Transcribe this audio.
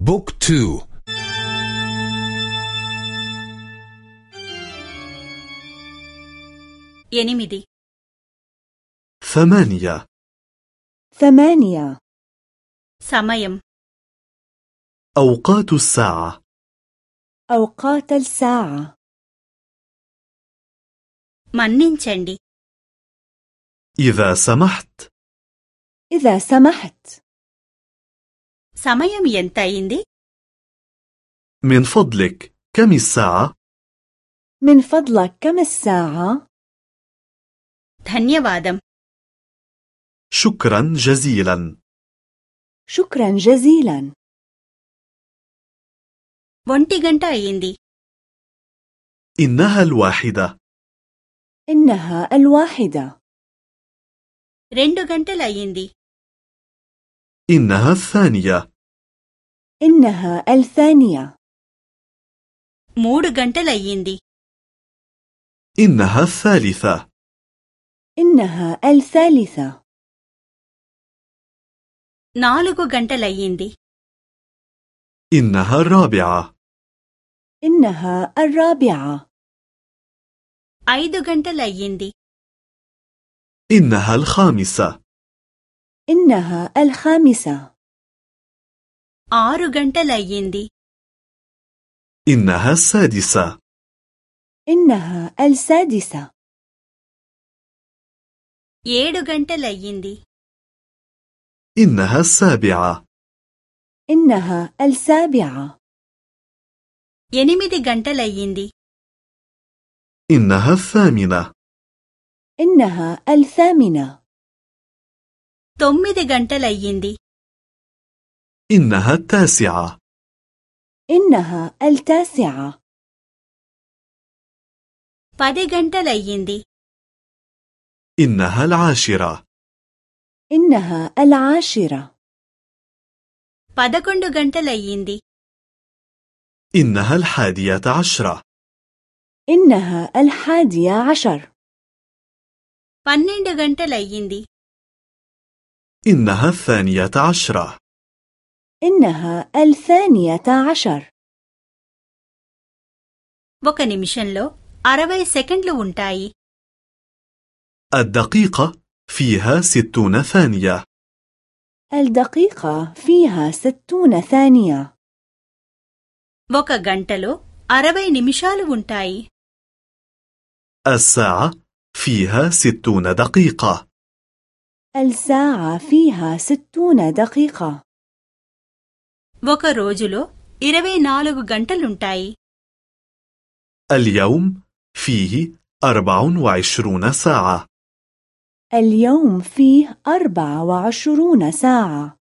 بوك تو ينمدي ثمانية. ثمانية. سميم أوقات الساعة. أوقات الساعة. مننشندي إذا سمحت. إذا سمحت. సమయం ఎంత అయింది من فضلك كم الساعة؟ من فضلك كم الساعة؟ ధన్యవాదం شكرا جزيلا شكرا جزيلا ఒంటి గంట అయింది إنها الواحدة إنها الواحدة రెండు గంటలు అయ్యింది إنها الثانية إنها الثانية మూడు గంటలు అయ్యింది إنها الثالثة إنها الثالثة నాలుగు గంటలు అయ్యింది إنها الرابعة إنها الرابعة ఐదు గంటలు అయ్యింది إنها الخامسة إنها الخامسة ఆరు గంటలు అయ్యింది إنها السادسة إنها السادسة ఏడు గంటలు అయ్యింది إنها السابعة إنها السابعة ఎనిమిది గంటలు అయ్యింది إنها الثامنة إنها الثامنة తొమ్మిది గంటలు అయ్యింది إنها التاسعة إنها التاسعة పది గంటలు అయ్యింది إنها العاشرة إنها العاشرة పదకొండు గంటలు అయ్యింది إنها الحادية عشرة إنها الحادية عشر పన్నెండు గంటలు అయ్యింది إنها الثانية عشرة إنها الثانية عشر ఒక నిమిషంలో అరవై సెకండ్లు ఉంటాయి الدقيقة فيها ستون ثانية الدقيقة فيها ستون ثانية ఒక గంటలో అరవై నిమిషాలు ఉంటాయి الساعة فيها ستون دقيقة الساعة فيها ستون دقيقة ఒక రోజులో ఇరవై నాలుగు గంటలుంటాయి اليوم فيه أربع وعشرون ساعة اليوم فيه أربع وعشرون ساعة